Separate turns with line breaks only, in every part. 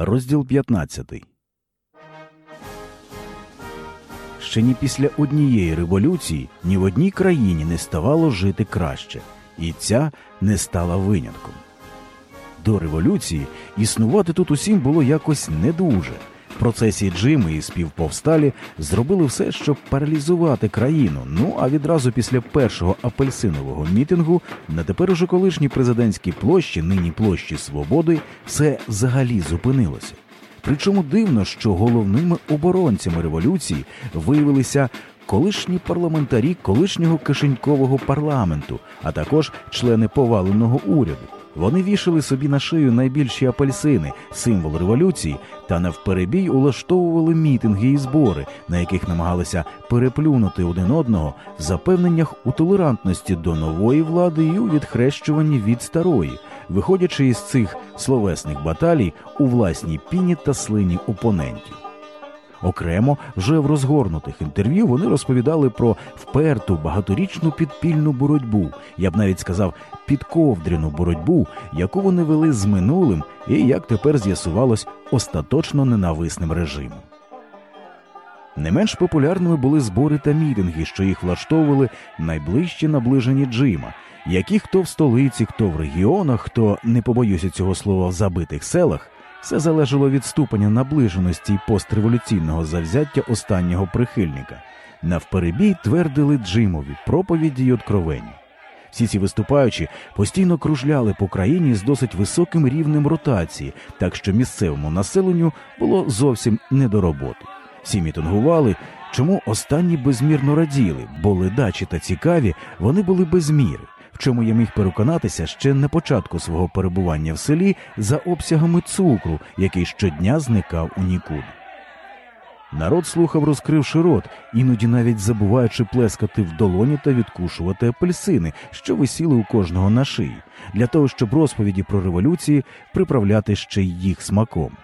Розділ 15 Ще ні після однієї революції ні в одній країні не ставало жити краще, і ця не стала винятком. До революції існувати тут усім було якось не дуже. В процесі Джими і співповсталі зробили все, щоб паралізувати країну. Ну а відразу після першого апельсинового мітингу на тепер уже колишній президентській площі, нині площі Свободи, все взагалі зупинилося. Причому дивно, що головними оборонцями революції виявилися колишні парламентарі колишнього кишенькового парламенту, а також члени поваленого уряду. Вони вішали собі на шию найбільші апельсини, символ революції, та навперебій улаштовували мітинги і збори, на яких намагалися переплюнути один одного в запевненнях у толерантності до нової влади і у відхрещуванні від старої, виходячи із цих словесних баталій у власній піні та слині опонентів. Окремо, вже в розгорнутих інтерв'ю вони розповідали про вперту багаторічну підпільну боротьбу, я б навіть сказав, підковдряну боротьбу, яку вони вели з минулим і, як тепер з'ясувалось, остаточно ненависним режимом. Не менш популярними були збори та мітинги, що їх влаштовували найближчі наближені Джима, які хто в столиці, хто в регіонах, хто не побоюся цього слова в забитих селах. Все залежало від ступеня наближеності й постреволюційного завзяття останнього прихильника. Навперебій твердили Джимові проповіді й откровення. Всі ці виступаючі постійно кружляли по країні з досить високим рівнем ротації, так що місцевому населенню було зовсім не до роботи. Всі мітингували, чому останні безмірно раділи, бо ледачі та цікаві вони були без міри чому я міг переконатися ще на початку свого перебування в селі за обсягами цукру, який щодня зникав у нікуди. Народ слухав, розкривши рот, іноді навіть забуваючи плескати в долоні та відкушувати апельсини, що висіли у кожного на шиї, для того, щоб розповіді про революції приправляти ще й їх смаком.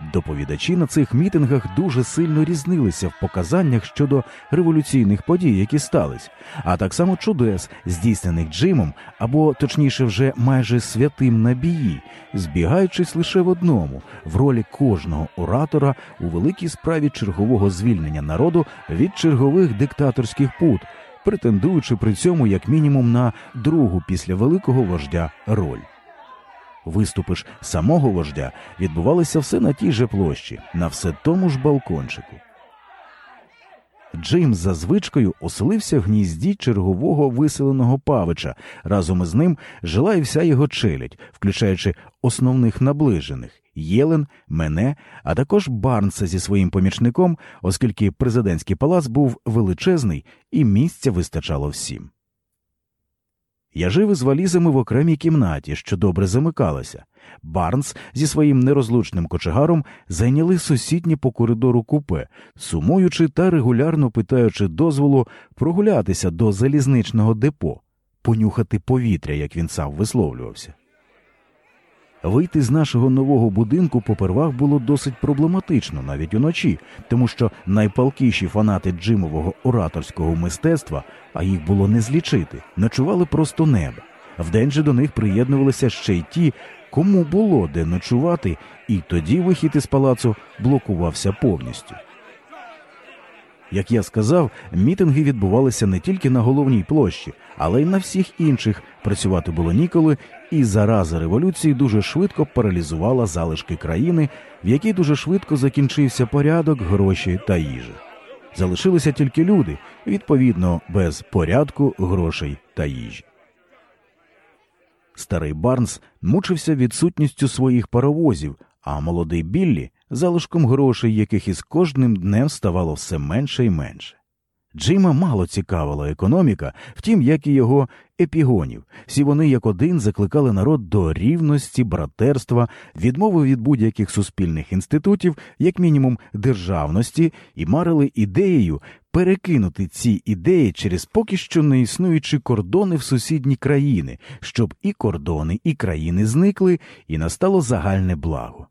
Доповідачі на цих мітингах дуже сильно різнилися в показаннях щодо революційних подій, які стались, а так само чудес, здійснених Джимом, або точніше, вже майже святим набії, збігаючись лише в одному в ролі кожного оратора у великій справі чергового звільнення народу від чергових диктаторських пут, претендуючи при цьому як мінімум на другу після великого вождя роль. Виступи ж самого вождя відбувалися все на тій же площі, на все тому ж балкончику. Джеймс за звичкою оселився в гнізді чергового виселеного павича. Разом із ним жила і вся його челядь, включаючи основних наближених Єлен, мене, а також Барнса зі своїм помічником, оскільки президентський палац був величезний і місця вистачало всім. Я жив із валізами в окремій кімнаті, що добре замикалася. Барнс зі своїм нерозлучним кочегаром зайняли сусідні по коридору купе, сумуючи та регулярно питаючи дозволу прогулятися до залізничного депо, понюхати повітря, як він сам висловлювався. Вийти з нашого нового будинку попервах було досить проблематично навіть уночі, тому що найпалкіші фанати джимового ораторського мистецтва, а їх було не злічити, ночували просто неба. Вдень же до них приєднувалися ще й ті, кому було де ночувати, і тоді вихід із палацу блокувався повністю. Як я сказав, мітинги відбувалися не тільки на головній площі, але й на всіх інших. Працювати було ніколи, і зараза революції дуже швидко паралізувала залишки країни, в якій дуже швидко закінчився порядок, гроші та їжа. Залишилися тільки люди, відповідно, без порядку, грошей та їжі. Старий Барнс мучився відсутністю своїх паровозів, а молодий Біллі залишком грошей, яких із кожним днем ставало все менше і менше. Джима мало цікавила економіка, втім, як і його епігонів. Всі вони як один закликали народ до рівності, братерства, відмови від будь-яких суспільних інститутів, як мінімум державності, і марили ідеєю перекинути ці ідеї через поки що не існуючі кордони в сусідні країни, щоб і кордони, і країни зникли, і настало загальне благо.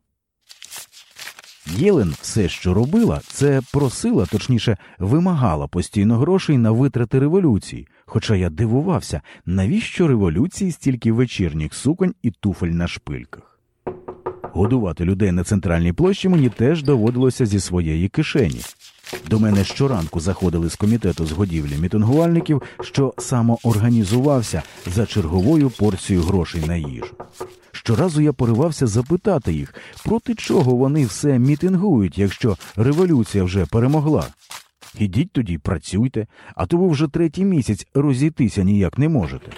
Єлен все, що робила, це просила, точніше, вимагала постійно грошей на витрати революції. Хоча я дивувався, навіщо революції стільки вечірніх суконь і туфель на шпильках. Годувати людей на центральній площі мені теж доводилося зі своєї кишені. До мене щоранку заходили з комітету з годівлі мітингувальників, що самоорганізувався за черговою порцією грошей на їжу. Щоразу я поривався запитати їх, проти чого вони все мітингують, якщо революція вже перемогла. Ідіть тоді, працюйте, а то ви вже третій місяць розійтися ніяк не можете.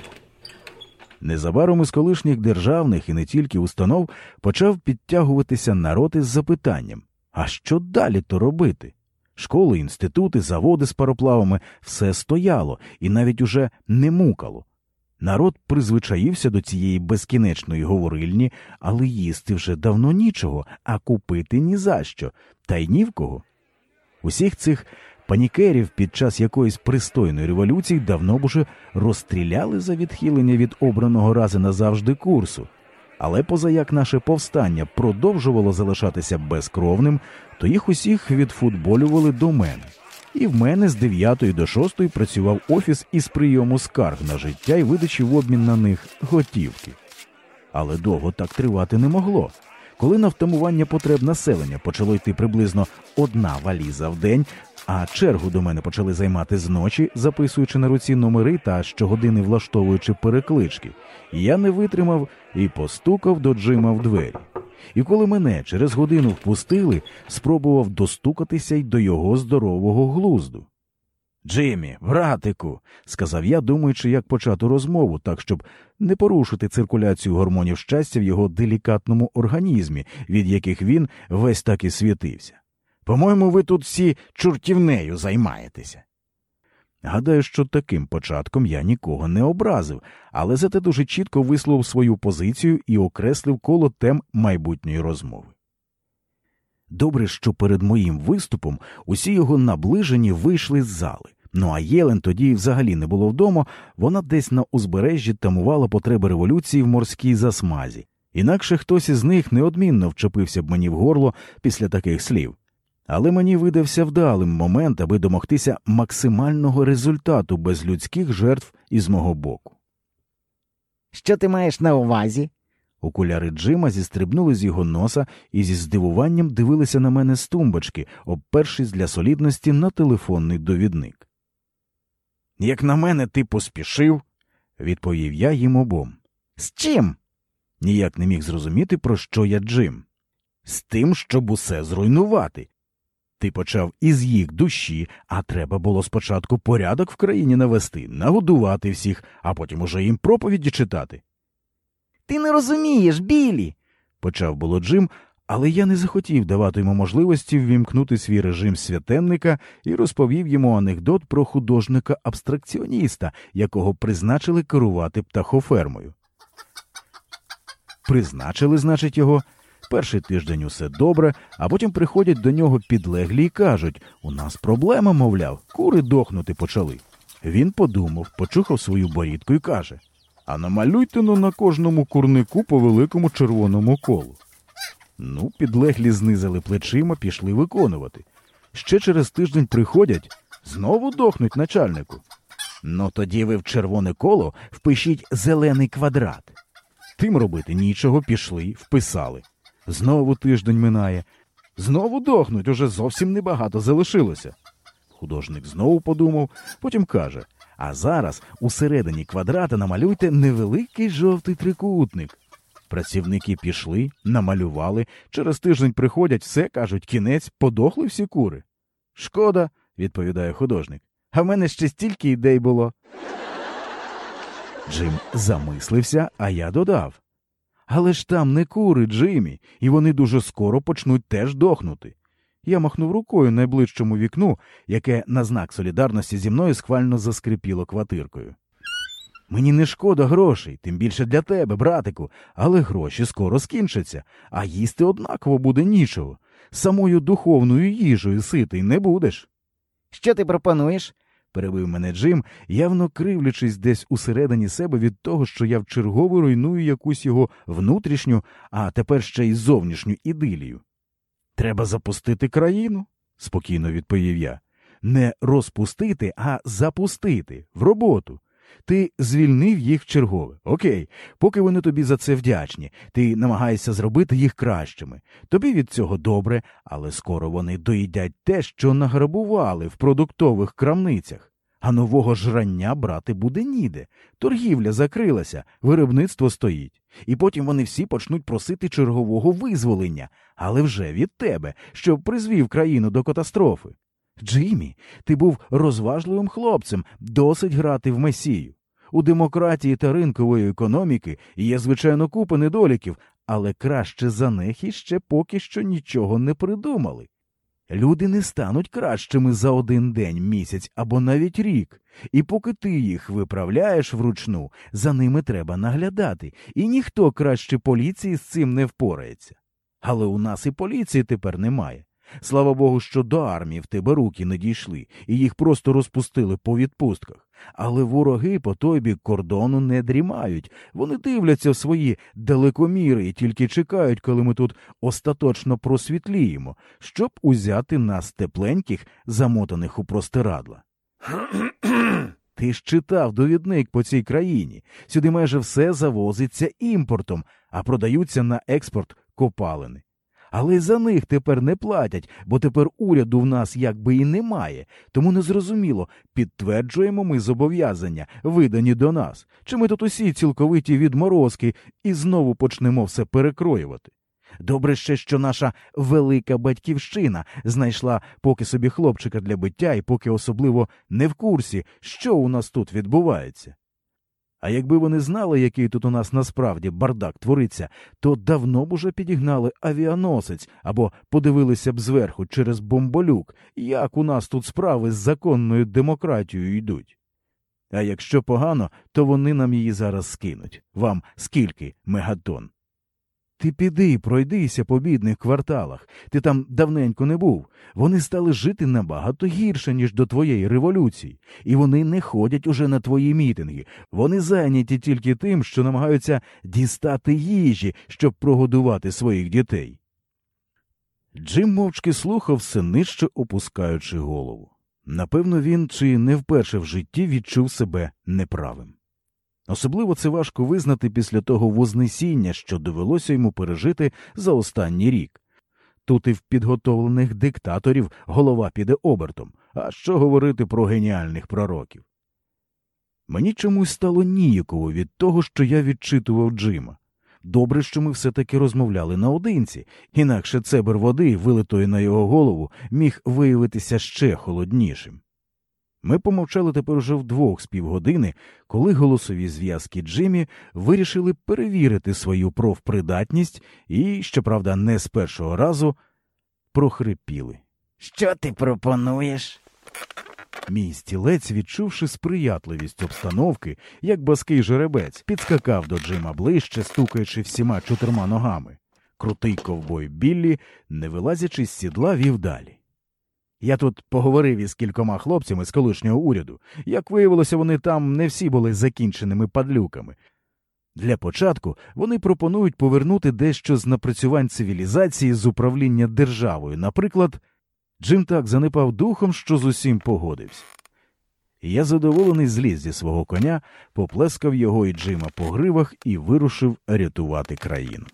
Незабаром із колишніх державних і не тільки установ почав підтягуватися народ із запитанням: а що далі то робити? Школи, інститути, заводи з пароплавами все стояло і навіть уже не мукало. Народ призвичаївся до цієї безкінечної говорильні, але їсти вже давно нічого, а купити ні за що, та й ні в кого. Усіх цих панікерів під час якоїсь пристойної революції давно б уже розстріляли за відхилення від обраного рази назавжди курсу. Але поза як наше повстання продовжувало залишатися безкровним, то їх усіх відфутболювали до мене. І в мене з 9 до 6 працював офіс із прийому скарг на життя і видачі в обмін на них готівки. Але довго так тривати не могло. Коли на втамування потреб населення почало йти приблизно одна валіза в день, а чергу до мене почали займати зночі, записуючи на руці номери та щогодини влаштовуючи переклички, я не витримав і постукав до Джима в двері. І коли мене через годину впустили, спробував достукатися й до його здорового глузду. Джиммі, братику, сказав я, думаючи, як почати розмову, так щоб не порушити циркуляцію гормонів щастя в його делікатному організмі, від яких він весь так і світився. По-моєму, ви тут всі чортівнею займаєтеся. Гадаю, що таким початком я нікого не образив, але зате дуже чітко висловив свою позицію і окреслив коло тем майбутньої розмови. Добре, що перед моїм виступом усі його наближені вийшли з зали. Ну а Єлен тоді взагалі не було вдома, вона десь на узбережжі тамувала потреби революції в морській засмазі, інакше хтось із них неодмінно вчепився б мені в горло після таких слів. Але мені видався вдалим момент, аби домогтися максимального результату без людських жертв із мого боку.
Що ти маєш на увазі?
Окуляри Джима зістрибнули з його носа і зі здивуванням дивилися на мене з тумбочки, обпершись для солідності на телефонний довідник. Як на мене, ти поспішив, відповів я їм обом.
З чим?
Ніяк не міг зрозуміти, про що я Джим. З тим, щоб усе зруйнувати. Ти почав із їх душі, а треба було спочатку порядок в країні навести, нагодувати всіх, а потім уже їм проповіді читати.
Ти не розумієш, Білі.
почав було Джим, але я не захотів давати йому можливості ввімкнути свій режим святенника і розповів йому анекдот про художника-абстракціоніста, якого призначили керувати птахофермою. Призначили, значить, його. Перший тиждень усе добре, а потім приходять до нього підлеглі і кажуть у нас проблема, мовляв, кури дохнути почали. Він подумав, почухав свою борідку і каже А намалюйте но на кожному курнику по великому червоному колу. Ну, підлеглі знизили плечима, пішли виконувати. Ще через тиждень приходять, знову дохнуть начальнику. Ну тоді ви в червоне коло впишіть зелений квадрат. Тим робити нічого, пішли, вписали. Знову тиждень минає. Знову дохнуть, уже зовсім небагато залишилося. Художник знову подумав, потім каже А зараз усередині квадрата намалюйте невеликий жовтий трикутник. Працівники пішли, намалювали, через тиждень приходять, все кажуть, кінець, подохли всі кури. Шкода, відповідає художник. А в мене ще стільки ідей було. Джим замислився, а я додав. Але ж там не кури, Джимі, і вони дуже скоро почнуть теж дохнути. Я махнув рукою найближчому вікну, яке на знак солідарності зі мною схвально заскрипіло квартиркою. Мені не шкода грошей, тим більше для тебе, братику, але гроші скоро скінчаться, а їсти однаково буде нічого. Самою духовною їжею ситий не будеш.
Що ти пропонуєш?
Перебив мене Джим, явно кривлячись десь усередині себе від того, що я вчергово руйную якусь його внутрішню, а тепер ще й зовнішню ідилію. Треба запустити країну, спокійно відповів я. Не розпустити, а запустити в роботу. Ти звільнив їх вчергове. Окей, поки вони тобі за це вдячні, ти намагаєшся зробити їх кращими. Тобі від цього добре, але скоро вони доїдять те, що награбували в продуктових крамницях. А нового жрання брати буде ніде. Торгівля закрилася, виробництво стоїть. І потім вони всі почнуть просити чергового визволення, але вже від тебе, щоб призвів країну до катастрофи. Джиммі, ти був розважливим хлопцем, досить грати в месію. У демократії та ринкової економіки є, звичайно, купа недоліків, але краще за них іще поки що нічого не придумали. Люди не стануть кращими за один день, місяць або навіть рік, і поки ти їх виправляєш вручну, за ними треба наглядати, і ніхто краще поліції з цим не впорається. Але у нас і поліції тепер немає. Слава Богу, що до армії в тебе руки не дійшли, і їх просто розпустили по відпустках. Але вороги по той бік кордону не дрімають. Вони дивляться в свої далекоміри і тільки чекають, коли ми тут остаточно просвітліємо, щоб узяти нас тепленьких, замотаних у простирадла. Ти ж читав довідник по цій країні. Сюди майже все завозиться імпортом, а продаються на експорт копалини. Але й за них тепер не платять, бо тепер уряду в нас якби і немає, тому незрозуміло, підтверджуємо ми зобов'язання, видані до нас, чи ми тут усі цілковиті відморозки і знову почнемо все перекроювати. Добре ще, що наша велика батьківщина знайшла поки собі хлопчика для биття і поки особливо не в курсі, що у нас тут відбувається. А якби вони знали, який тут у нас насправді бардак твориться, то давно б уже підігнали авіаносець або подивилися б зверху через бомболюк, як у нас тут справи з законною демократією йдуть. А якщо погано, то вони нам її зараз скинуть. Вам скільки мегатон? Ти піди, пройдися по бідних кварталах. Ти там давненько не був. Вони стали жити набагато гірше, ніж до твоєї революції, і вони не ходять уже на твої мітинги. Вони зайняті тільки тим, що намагаються дістати їжі, щоб прогодувати своїх дітей. Джим мовчки слухав все нижче опускаючи голову. Напевно, він чи не вперше в житті відчув себе неправим. Особливо це важко визнати після того вознесіння, що довелося йому пережити за останній рік. Тут і в підготовлених диктаторів голова піде обертом, а що говорити про геніальних пророків. Мені чомусь стало ніяково від того, що я відчитував Джима. Добре, що ми все таки розмовляли наодинці, інакше цебер води, вилитої на його голову, міг виявитися ще холоднішим. Ми помовчали тепер уже вдвох з півгодини, коли голосові зв'язки Джиммі вирішили перевірити свою профпридатність і, щоправда, не з першого разу прохрипіли.
Що ти пропонуєш?
Мій стілець, відчувши сприятливість обстановки, як баский жеребець, підскакав до Джима ближче, стукаючи всіма чотирма ногами. Крутий ковбой Біллі, не вилазячи з сідла, вів далі. Я тут поговорив із кількома хлопцями з колишнього уряду. Як виявилося, вони там не всі були закінченими падлюками. Для початку вони пропонують повернути дещо з напрацювань цивілізації з управління державою. Наприклад, Джим так занепав духом, що з усім погодився. Я задоволений зліз зі свого коня, поплескав його і Джима по гривах і вирушив рятувати країну.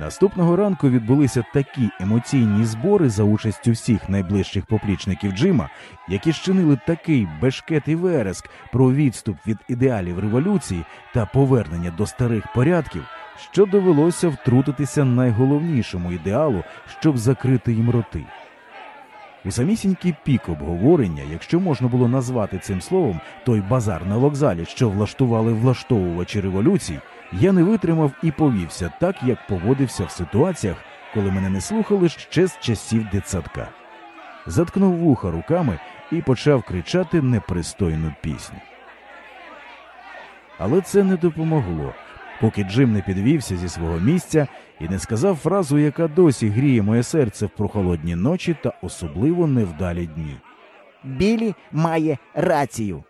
Наступного ранку відбулися такі емоційні збори за участю всіх найближчих поплічників Джима, які щинили такий бешкет і вереск про відступ від ідеалів революції та повернення до старих порядків, що довелося втрутитися найголовнішому ідеалу, щоб закрити їм роти. У самісінький пік обговорення, якщо можна було назвати цим словом той базар на вокзалі, що влаштували влаштовувачі революцій, я не витримав і повівся так, як поводився в ситуаціях, коли мене не слухали ще з часів дитсадка. Заткнув вуха руками і почав кричати непристойну пісню. Але це не допомогло, поки Джим не підвівся зі свого місця і не сказав фразу, яка досі гріє моє серце в прохолодні ночі та особливо невдалі дні.
Білі має рацію.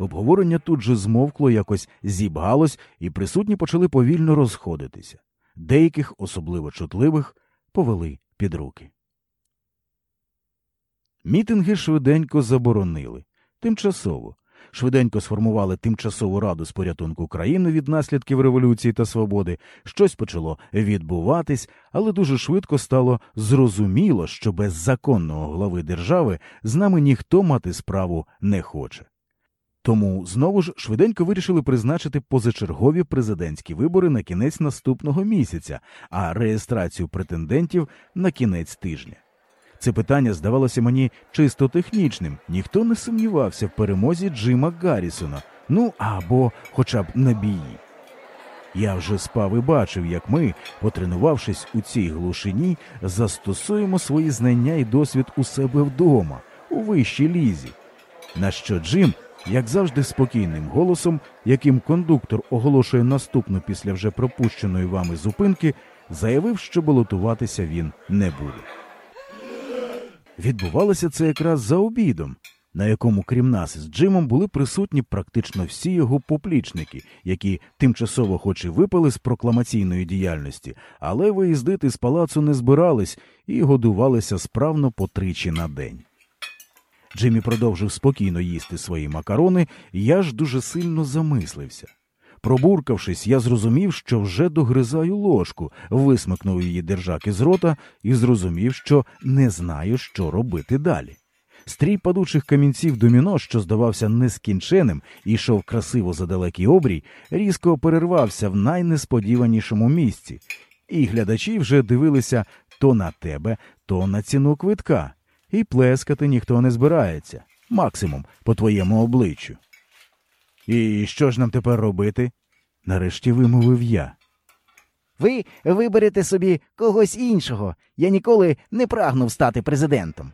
Обговорення тут же змовкло, якось зібгалось, і присутні почали повільно розходитися. Деяких, особливо чутливих, повели під руки. Мітинги швиденько заборонили. Тимчасово. Швиденько сформували тимчасову раду з порятунку країни від наслідків революції та свободи. Щось почало відбуватись, але дуже швидко стало зрозуміло, що без законного глави держави з нами ніхто мати справу не хоче. Тому знову ж швиденько вирішили призначити позачергові президентські вибори на кінець наступного місяця, а реєстрацію претендентів на кінець тижня. Це питання здавалося мені чисто технічним. Ніхто не сумнівався в перемозі Джима Гаррісона, ну або хоча б на бії. Я вже спав і бачив, як ми, потренувавшись у цій глушині, застосуємо свої знання і досвід у себе вдома, у вищій лізі. На що Джим, як завжди, спокійним голосом, яким кондуктор оголошує наступну після вже пропущеної вами зупинки, заявив, що балотуватися він не буде. Відбувалося це якраз за обідом, на якому, крім нас з Джимом, були присутні практично всі його поплічники, які тимчасово хоч і випали з прокламаційної діяльності, але виїздити з палацу не збирались і годувалися справно по тричі на день. Джиммі продовжив спокійно їсти свої макарони, я ж дуже сильно замислився. Пробуркавшись, я зрозумів, що вже догризаю ложку, висмикнув її держаки з рота і зрозумів, що не знаю, що робити далі. Стрій падучих камінців доміно, що здавався нескінченим і йшов красиво за далекий обрій, різко перервався в найнесподіванішому місці, і глядачі вже дивилися то на тебе, то на ціну квитка, і плескати ніхто не збирається, максимум по твоєму обличчю. І що ж нам тепер робити? нарешті вимовив я.
Ви виберете собі когось іншого. Я ніколи не прагнув стати президентом.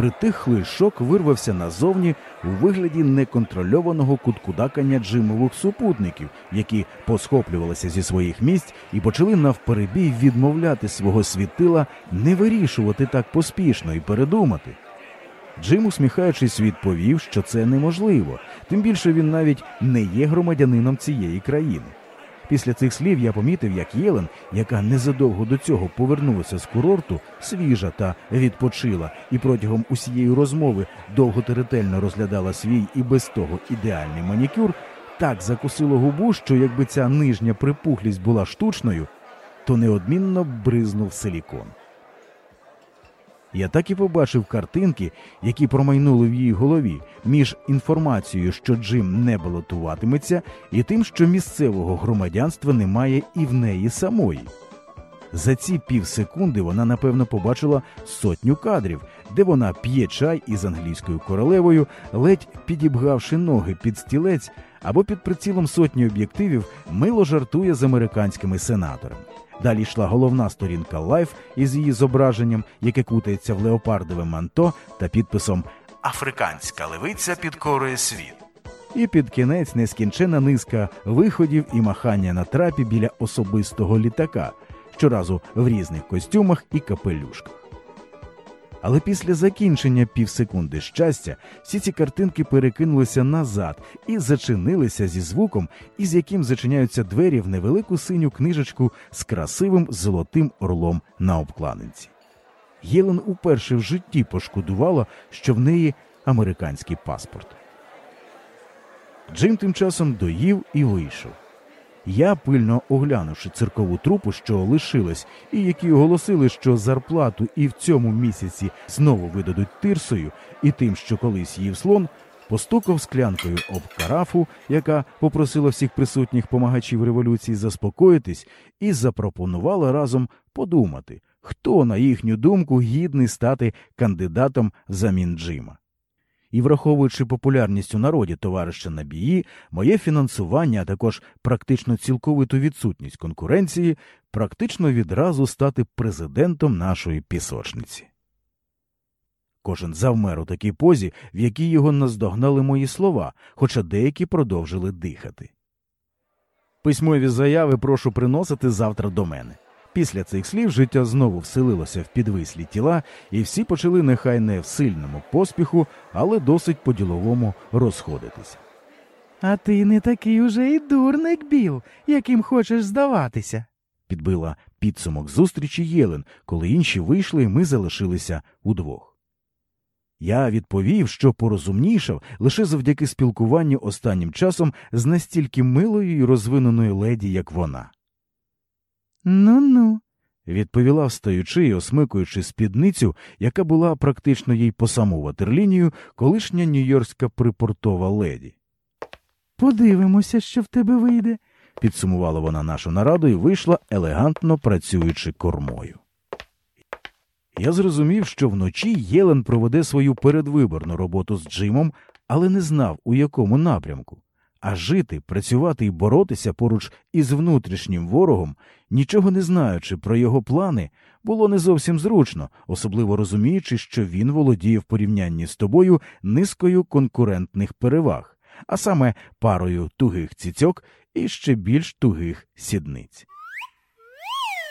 Притихлий шок вирвався назовні у вигляді неконтрольованого куткудакання Джимових супутників, які посхоплювалися зі своїх місць і почали навперебій відмовляти свого світила, не вирішувати так поспішно і передумати. Джим, усміхаючись, відповів, що це неможливо, тим більше він навіть не є громадянином цієї країни. Після цих слів я помітив, як Єлен, яка незадовго до цього повернулася з курорту, свіжа та відпочила, і протягом усієї розмови довго та розглядала свій і без того ідеальний манікюр, так закусило губу, що якби ця нижня припухлість була штучною, то неодмінно бризнув силікон. Я так і побачив картинки, які промайнули в її голові між інформацією, що Джим не балотуватиметься, і тим, що місцевого громадянства немає і в неї самої. За ці півсекунди вона напевно побачила сотню кадрів, де вона п'є чай із англійською королевою, ледь підібгавши ноги під стілець, або під прицілом сотні об'єктивів мило жартує з американськими сенаторами. Далі йшла головна сторінка Life із її зображенням, яке кутається в леопардове манто та підписом Африканська левиця підкорює світ. І під кінець нескінчена низка виходів і махання на трапі біля особистого літака, щоразу в різних костюмах і капелюшках. Але після закінчення півсекунди щастя всі ці картинки перекинулися назад і зачинилися зі звуком, із яким зачиняються двері в невелику синю книжечку з красивим золотим орлом на обкладинці. Єлен уперше в житті пошкодувала, що в неї американський паспорт. Джим тим часом доїв і вийшов. Я, пильно оглянувши циркову трупу, що лишилась, і які оголосили, що зарплату і в цьому місяці знову видадуть тирсою, і тим, що колись їв слон, постукав склянкою об карафу, яка попросила всіх присутніх помагачів революції заспокоїтись, і запропонувала разом подумати, хто, на їхню думку, гідний стати кандидатом взамін Джима. І враховуючи популярність у народі товариша Набії, моє фінансування, а також практично цілковиту відсутність конкуренції, практично відразу стати президентом нашої пісочниці. Кожен завмер у такій позі, в якій його наздогнали мої слова, хоча деякі продовжили дихати. Письмові заяви прошу приносити завтра до мене. Після цих слів життя знову вселилося в підвислі тіла, і всі почали нехай не в сильному поспіху, але досить по-діловому розходитися.
А ти не такий уже і дурник, Біл, яким хочеш здаватися.
Підбила підсумок зустрічі Єлен, коли інші вийшли, і ми залишилися удвох. Я відповів, що порозумнішав лише завдяки спілкуванню останнім часом з настільки милою і розвиненою леді, як вона.
Ну ну.
Відповіла, встаючи і осмикуючи спідницю, яка була практично їй по саму ватерлінію, колишня нью-йоркська припортова леді.
Подивимося, що в тебе вийде.
Підсумувала вона нашу нараду і вийшла, елегантно працюючи кормою. Я зрозумів, що вночі Єлен проведе свою передвиборну роботу з Джимом, але не знав, у якому напрямку. А жити, працювати і боротися поруч із внутрішнім ворогом, нічого не знаючи про його плани, було не зовсім зручно, особливо розуміючи, що він володіє в порівнянні з тобою низкою конкурентних переваг, а саме парою тугих цицьок і ще більш тугих сідниць.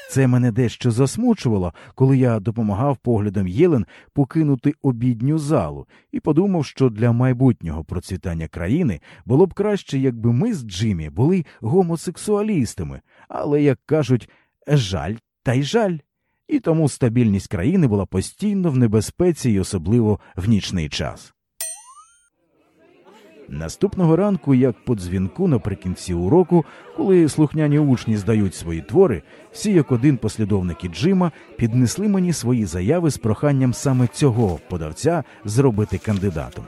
Це мене дещо засмучувало, коли я допомагав поглядом Єлен покинути обідню залу і подумав, що для майбутнього процвітання країни було б краще, якби ми з Джиммі були гомосексуалістами, але, як кажуть, жаль та й жаль. І тому стабільність країни була постійно в небезпеці і особливо в нічний час. Наступного ранку, як по дзвінку наприкінці уроку, коли слухняні учні здають свої твори, всі як один послідовники Джима піднесли мені свої заяви з проханням саме цього подавця зробити кандидатом.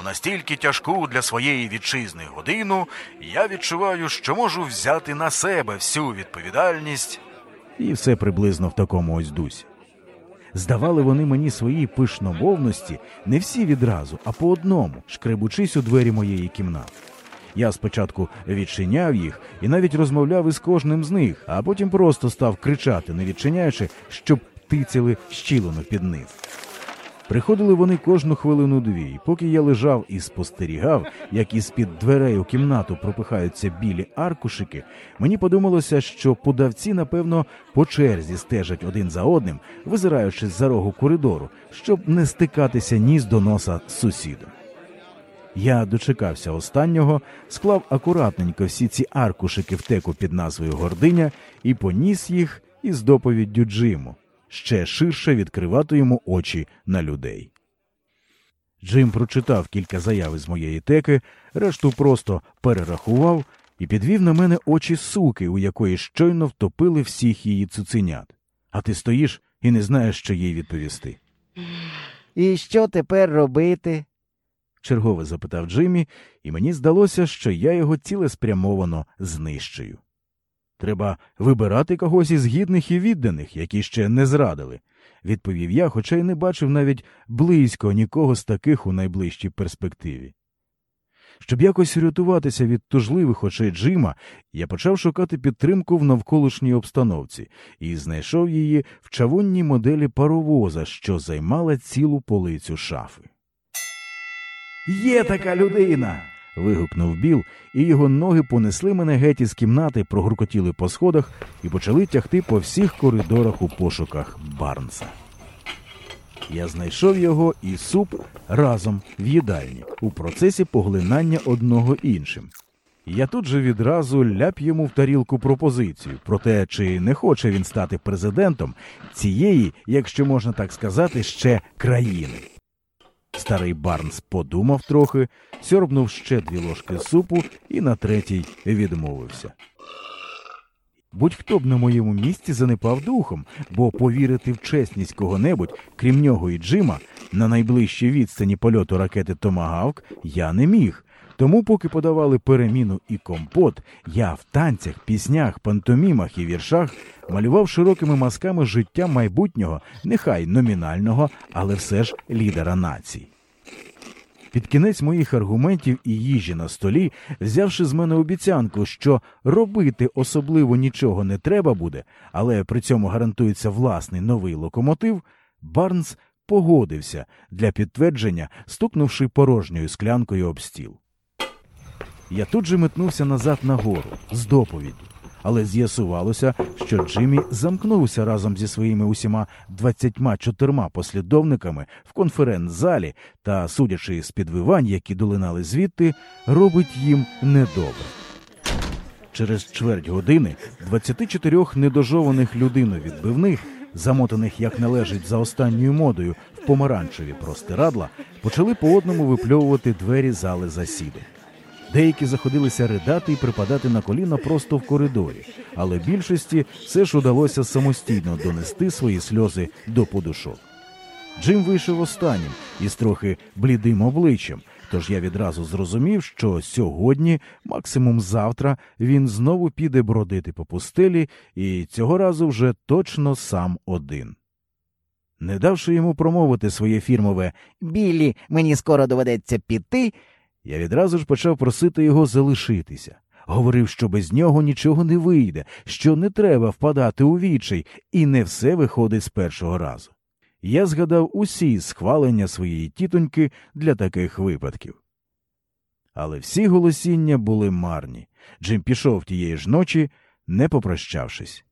У настільки тяжку для своєї вітчизни годину я відчуваю, що можу взяти на себе всю відповідальність. І все приблизно в такому ось дусі. Здавали вони мені свої пишномовності не всі відразу, а по одному, шкребучись у двері моєї кімнати. Я спочатку відчиняв їх і навіть розмовляв із кожним з них, а потім просто став кричати, не відчиняючи, щоб тицяли щілину під низ. Приходили вони кожну хвилину дві, і поки я лежав і спостерігав, як із під дверей у кімнату пропихаються білі аркушики, мені подумалося, що подавці, напевно, по черзі стежать один за одним, визираючи з за рогу коридору, щоб не стикатися ніс до носа з сусідом. Я дочекався останнього, склав акуратненько всі ці аркушики в теку під назвою Гординя і поніс їх із доповіддю Джиму, ще ширше відкривати йому очі на людей. Джим прочитав кілька заяв із моєї теки, решту просто перерахував і підвів на мене очі суки, у якої щойно втопили всіх її цуценят. А ти стоїш і не знаєш, що їй відповісти.
І що тепер робити?
чергове запитав Джиммі, і мені здалося, що я його цілеспрямовано знищую. Треба вибирати когось із гідних і відданих, які ще не зрадили, відповів я, хоча й не бачив навіть близько нікого з таких у найближчій перспективі. Щоб якось рятуватися від тужливих очей Джима, я почав шукати підтримку в навколишній обстановці і знайшов її в чавунній моделі паровоза, що займала цілу полицю шафи. Є така людина. Вигукнув Біл, і його ноги понесли мене геть із кімнати, прогуркотіли по сходах і почали тягти по всіх коридорах у пошуках Барнса. Я знайшов його і суп разом в їдальні у процесі поглинання одного іншим. Я тут же відразу ляп йому в тарілку пропозицію про те, чи не хоче він стати президентом цієї, якщо можна так сказати, ще країни. Старий Барнс подумав трохи, сьорбнув ще дві ложки супу і на третій відмовився. Будь-хто б на моєму місці занепав духом, бо повірити в чесність кого-небудь, крім нього і Джима, на найближчій відстані польоту ракети Томагавк я не міг. Тому, поки подавали переміну і компот, я в танцях, піснях, пантомімах і віршах малював широкими мазками життя майбутнього, нехай номінального, але все ж лідера націй. Під кінець моїх аргументів і їжі на столі, взявши з мене обіцянку, що робити особливо нічого не треба буде, але при цьому гарантується власний новий локомотив, Барнс погодився для підтвердження, стукнувши порожньою склянкою об стіл. Я тут же метнувся назад нагору з доповіддю, але з'ясувалося, що Джиммі замкнувся разом зі своїми усіма 24 послідовниками в конференц-залі та, судячи з підвивань, які долинали звідти, робить їм недобре. Через чверть години 24 недожованих людиновідбивних замотаних як належить за останньою модою в помаранчеві простирадла, почали по одному випльовувати двері зали засідань. Деякі заходилися ридати і припадати на коліна просто в коридорі, але більшості все ж удалося самостійно донести свої сльози до подушок. Джим вийшов останнім із трохи блідим обличчям, тож я відразу зрозумів, що сьогодні, максимум завтра, він знову піде бродити по пустелі і цього разу вже точно сам один. Не давши йому промовити своє фірмове
Біллі, мені скоро доведеться піти.
Я відразу ж почав просити його залишитися. Говорив, що без нього нічого не вийде, що не треба впадати у відчай, і не все виходить з першого разу. Я згадав усі схвалення своєї тітоньки для таких випадків. Але всі голосіння були марні. Джим пішов тієї ж ночі, не попрощавшись.